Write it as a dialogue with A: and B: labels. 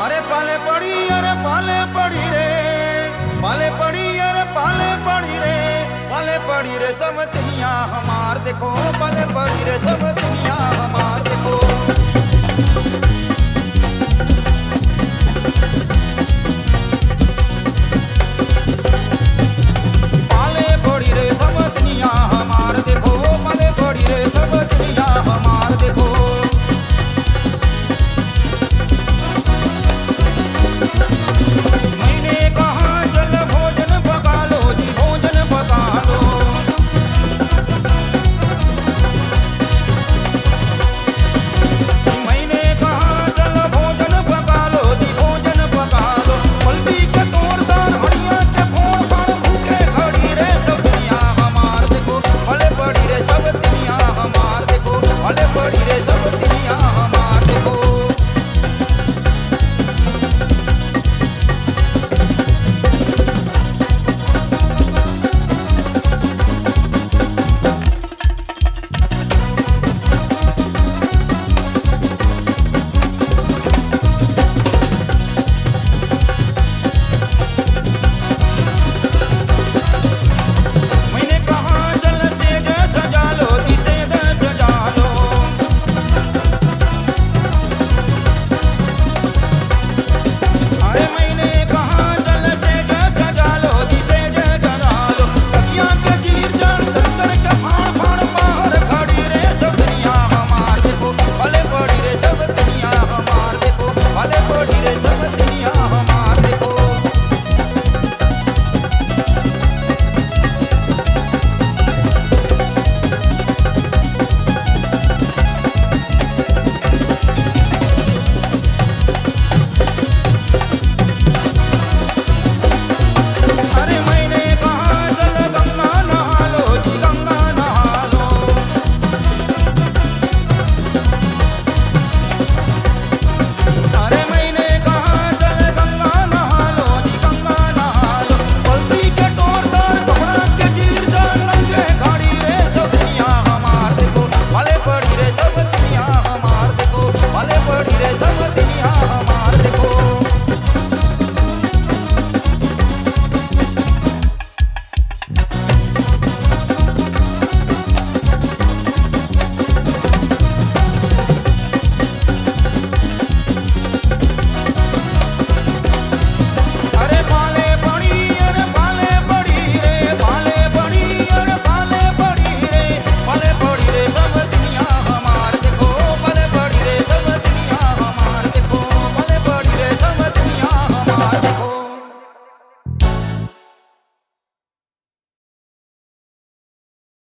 A: अरे पाले पड़ी, अरे पाले पड़ी रे। पाले पड़ी, अरे पाले पड़ी रे। पाले पड़ी रे सब दुनिया हमार। देखो, पाले पड़ी रे सब दुनिया हमार।